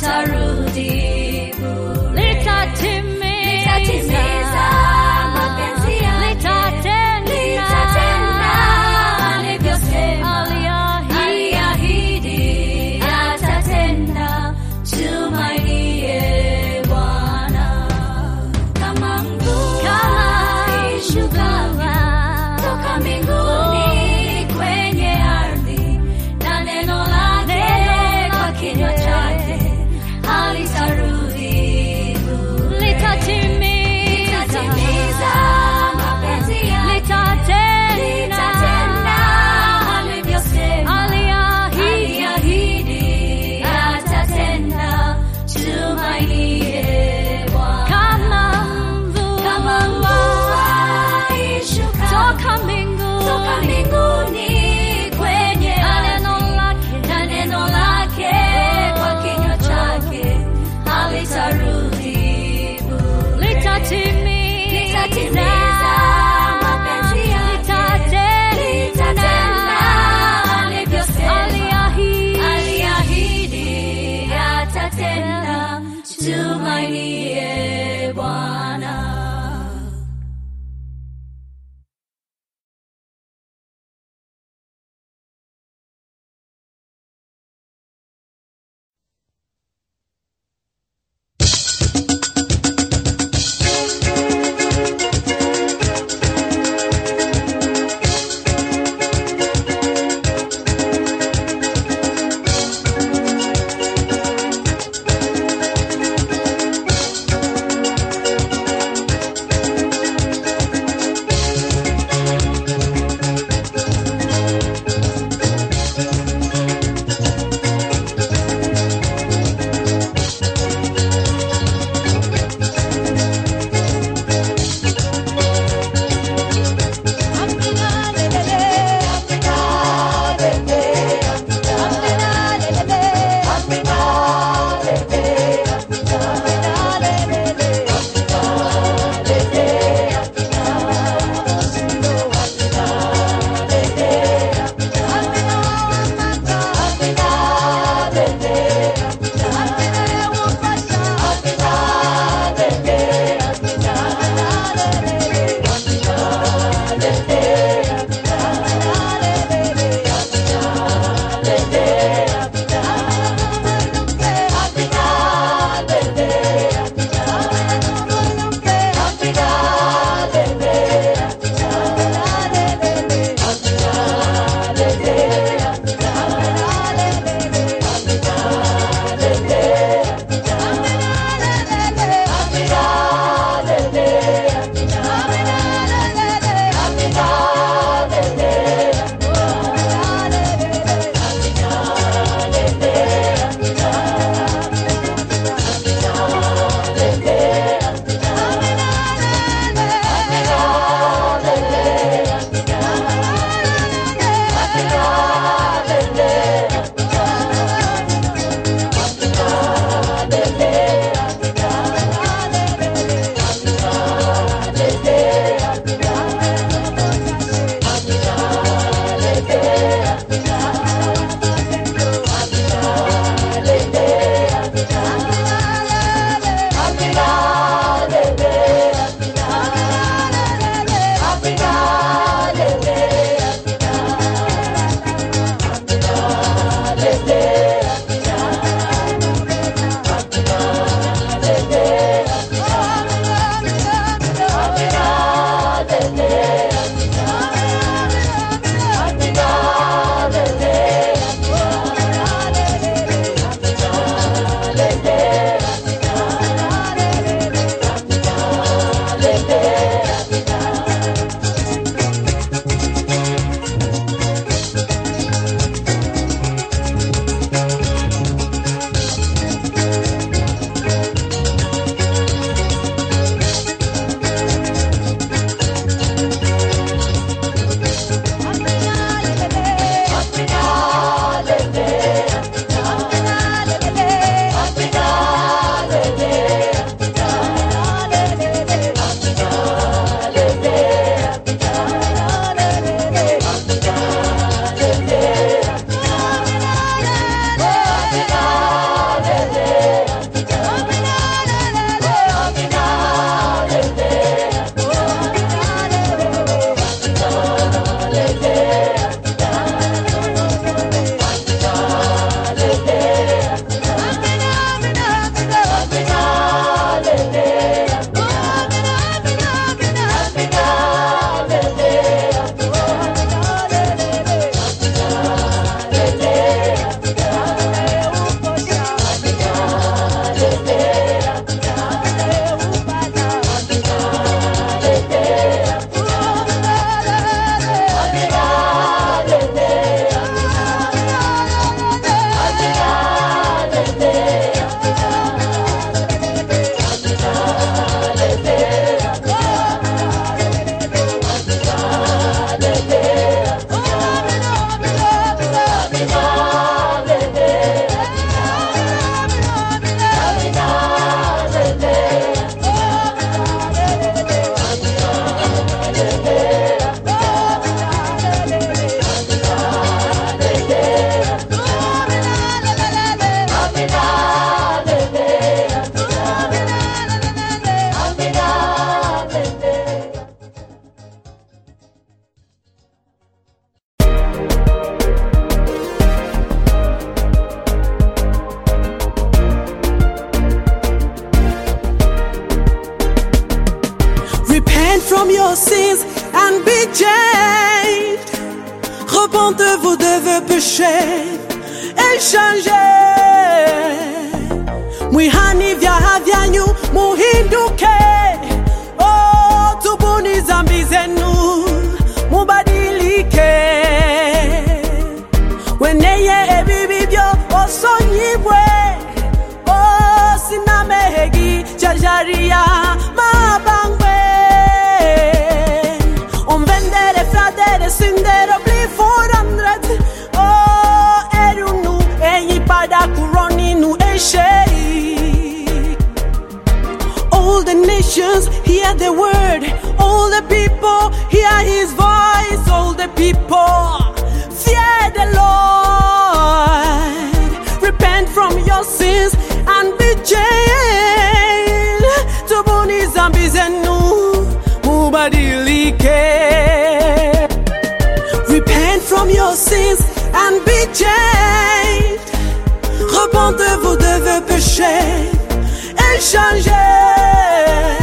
Taru. Hear the word. All the people hear his voice. All the people fear the Lord. Repent from your sins and be changed. Tubuni zambi zenu mubadilike. Repent from your sins and be changed. Repentez-vous de vos péchés et changez.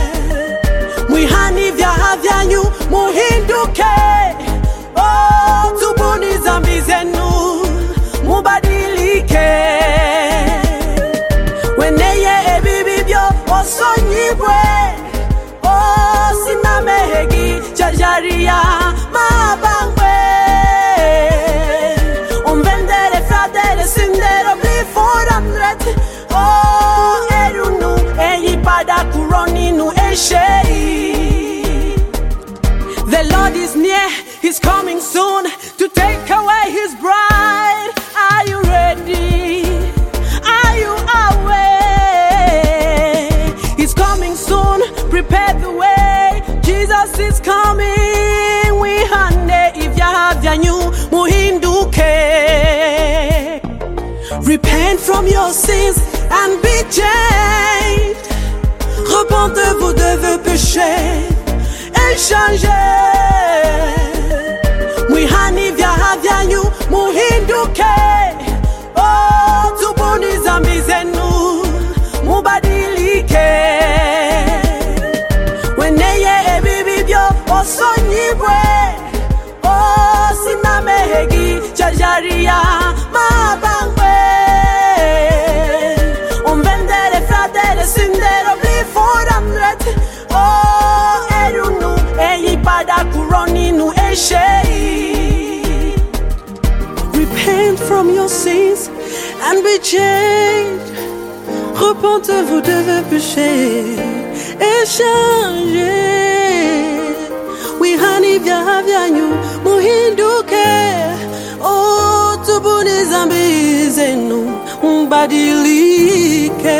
He's coming soon to take away His bride. Are you ready? Are you aware? He's coming soon, prepare the way. Jesus is coming. We hande if you have your new muhinduke. Repent from your sins and be changed. Repentez-vous de vos péchés et changez. Vyanyu muhinduke. Oh, tubuni zambi zenu mubadilike. Weneye ebibi byo osonyibwe. Oh, sinamehegi jajaria mabangwe. Omvendere fradere syndere blir forandret. Oh, er du nu eyipada kuroni nu eshei. Repent from your sins and be changed. Repentez-vous de vos péchés et changez. Wihani vyaha vyanyu muhinduke. Oh, tubuni zambi zenu mbadilike.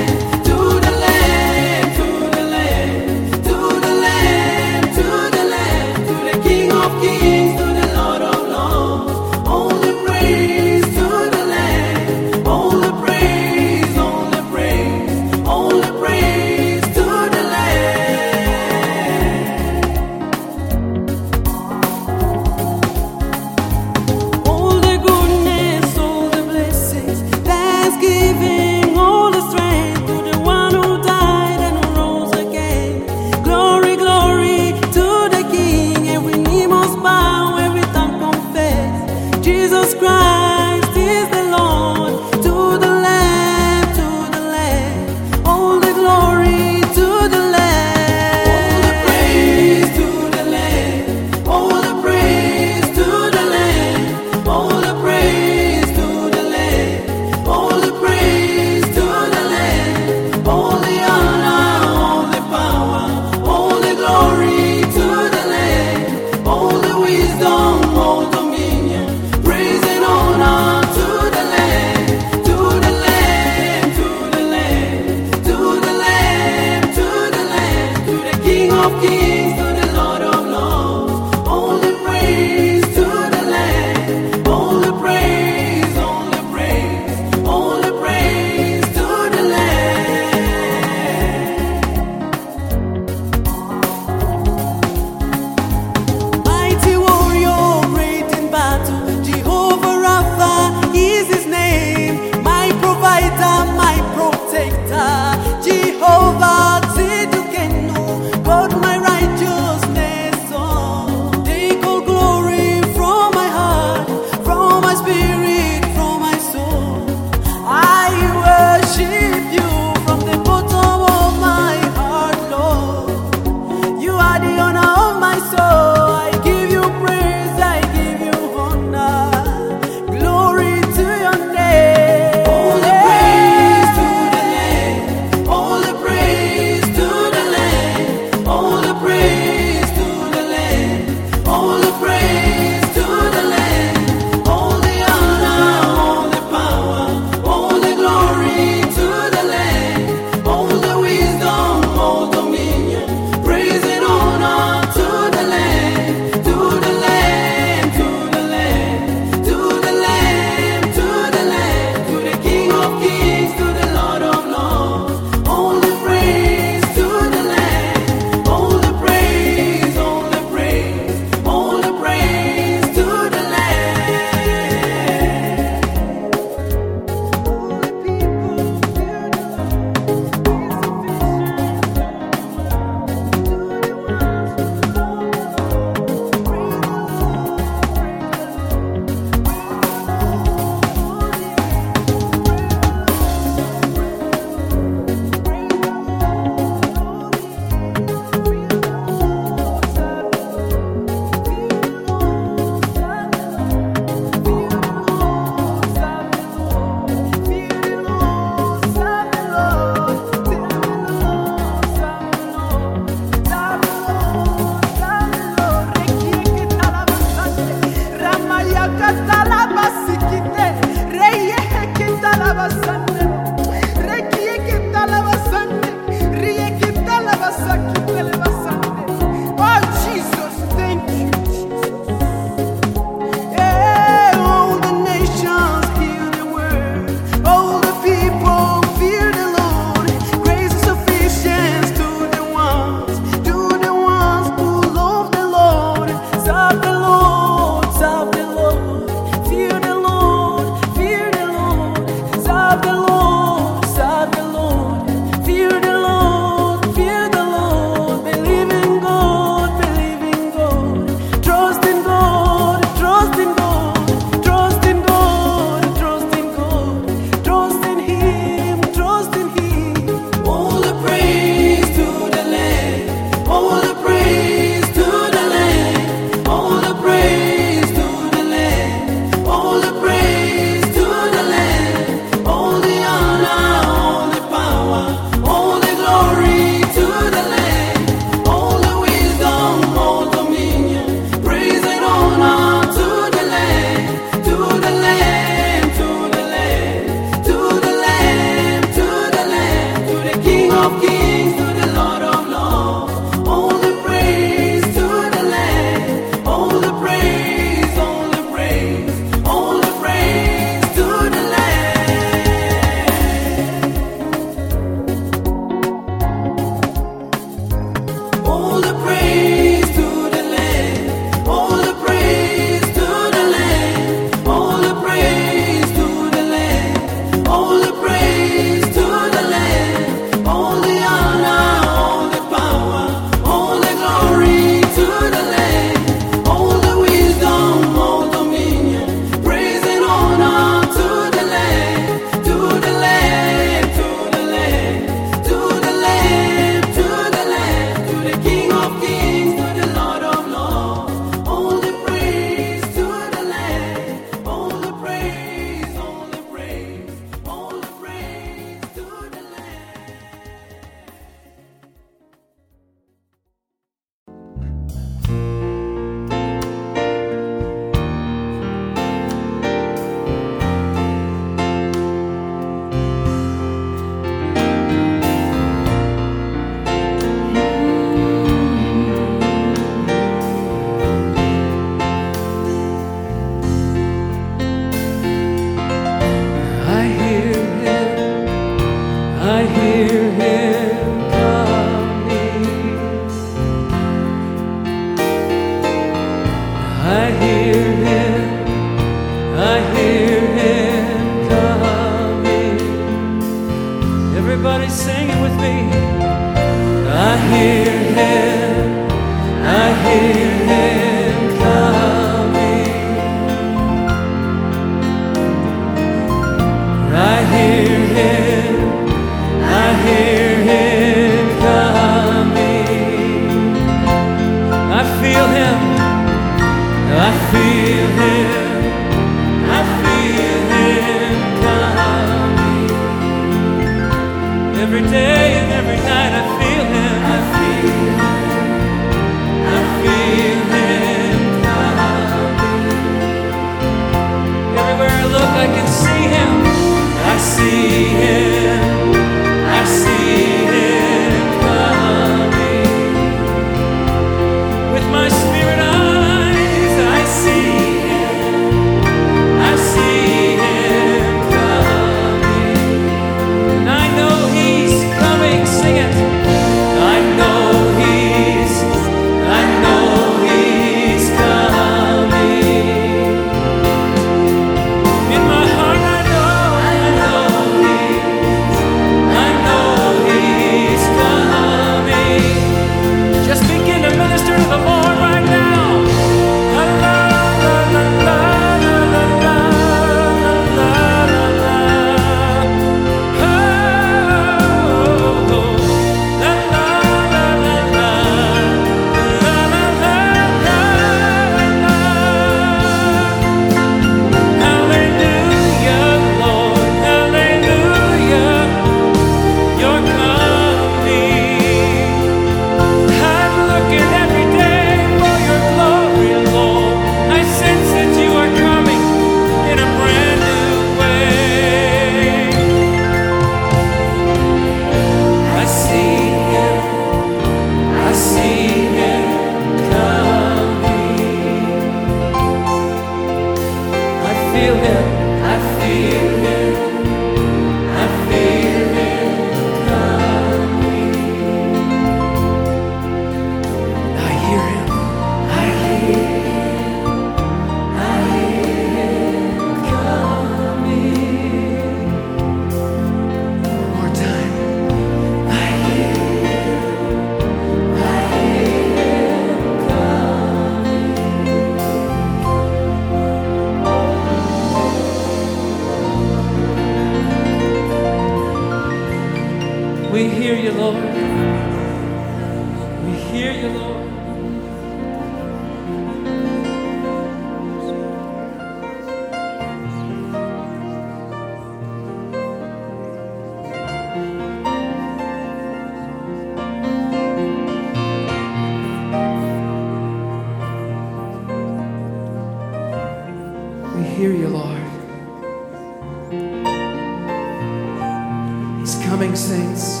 coming, saints.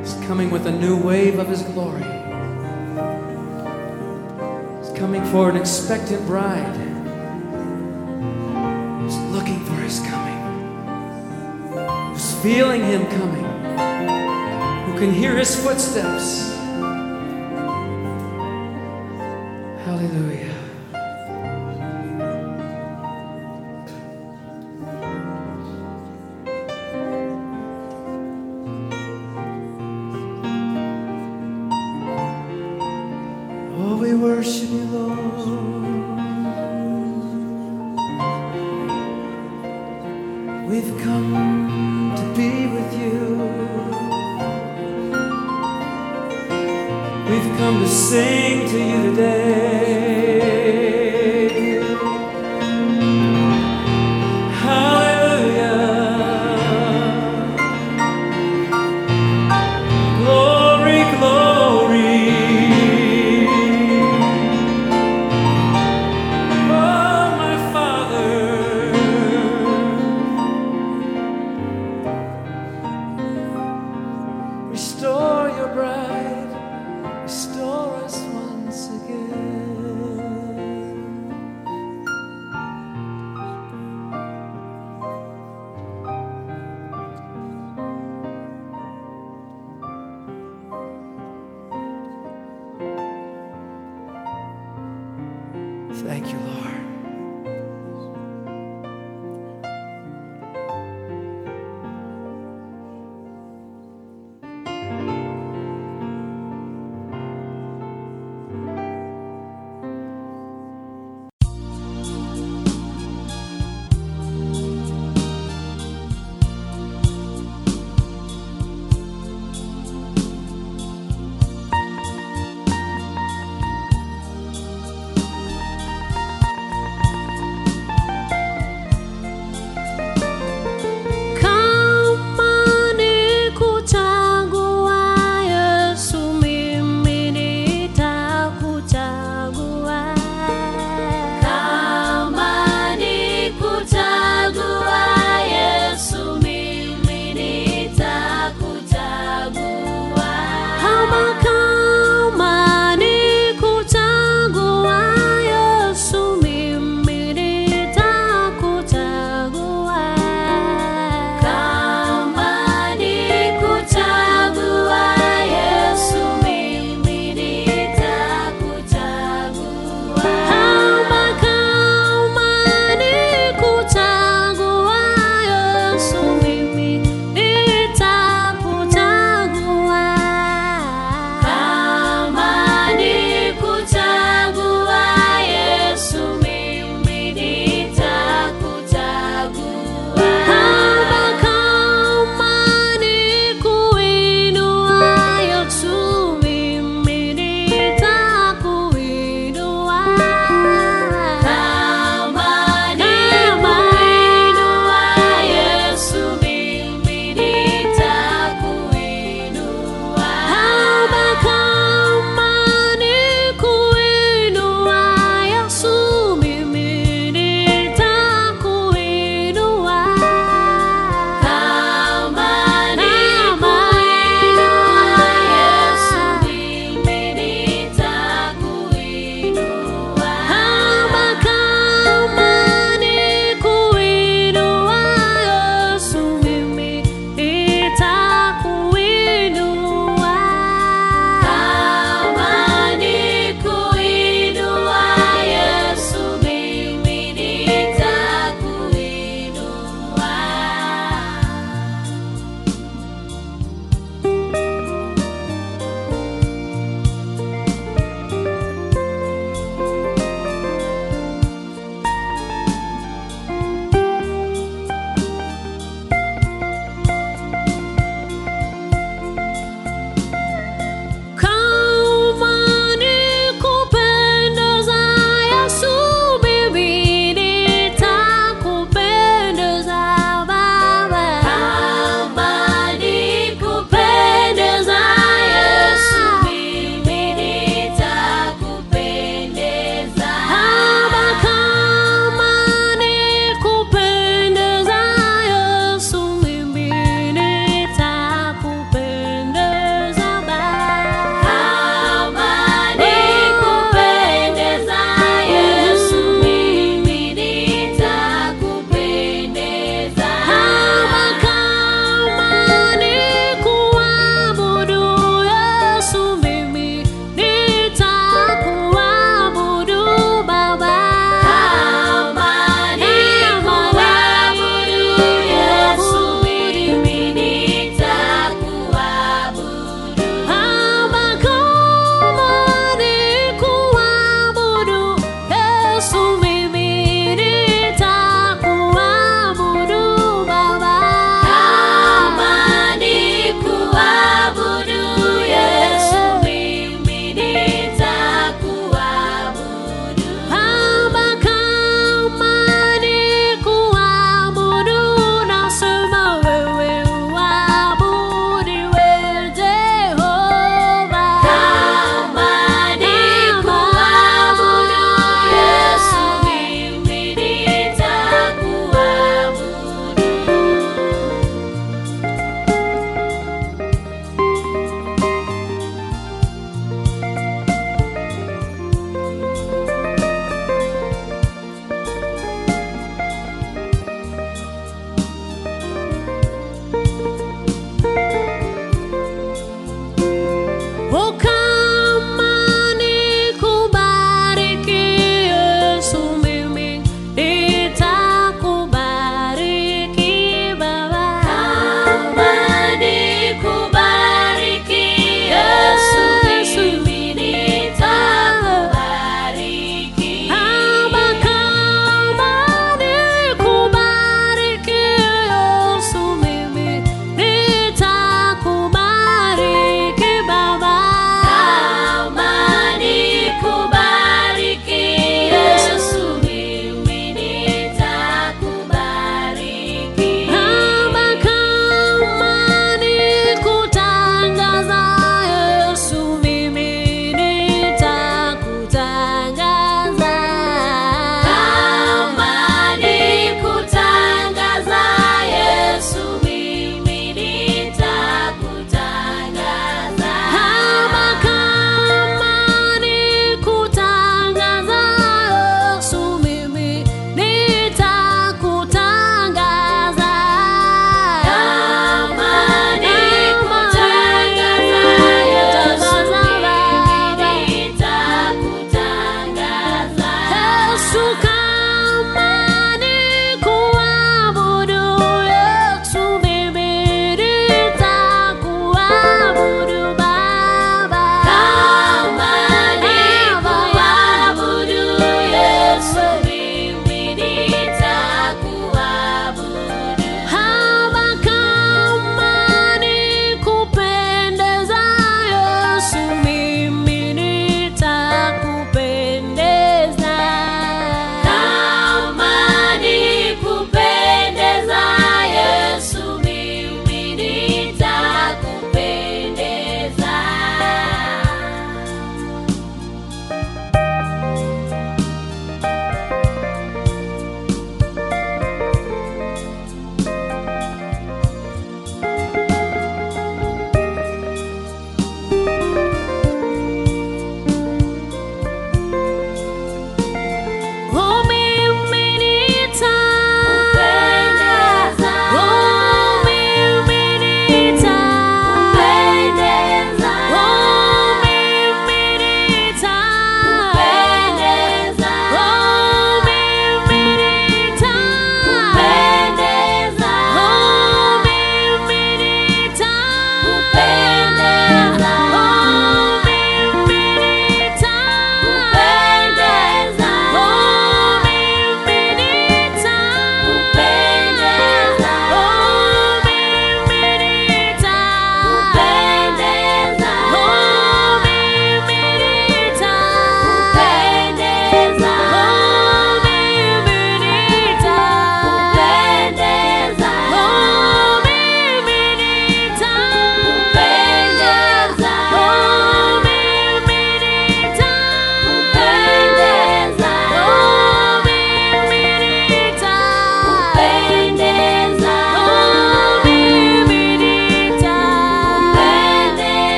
He's coming with a new wave of His glory. He's coming for an expectant bride. Who's looking for His coming, who's feeling Him coming, who can hear His footsteps. Hallelujah.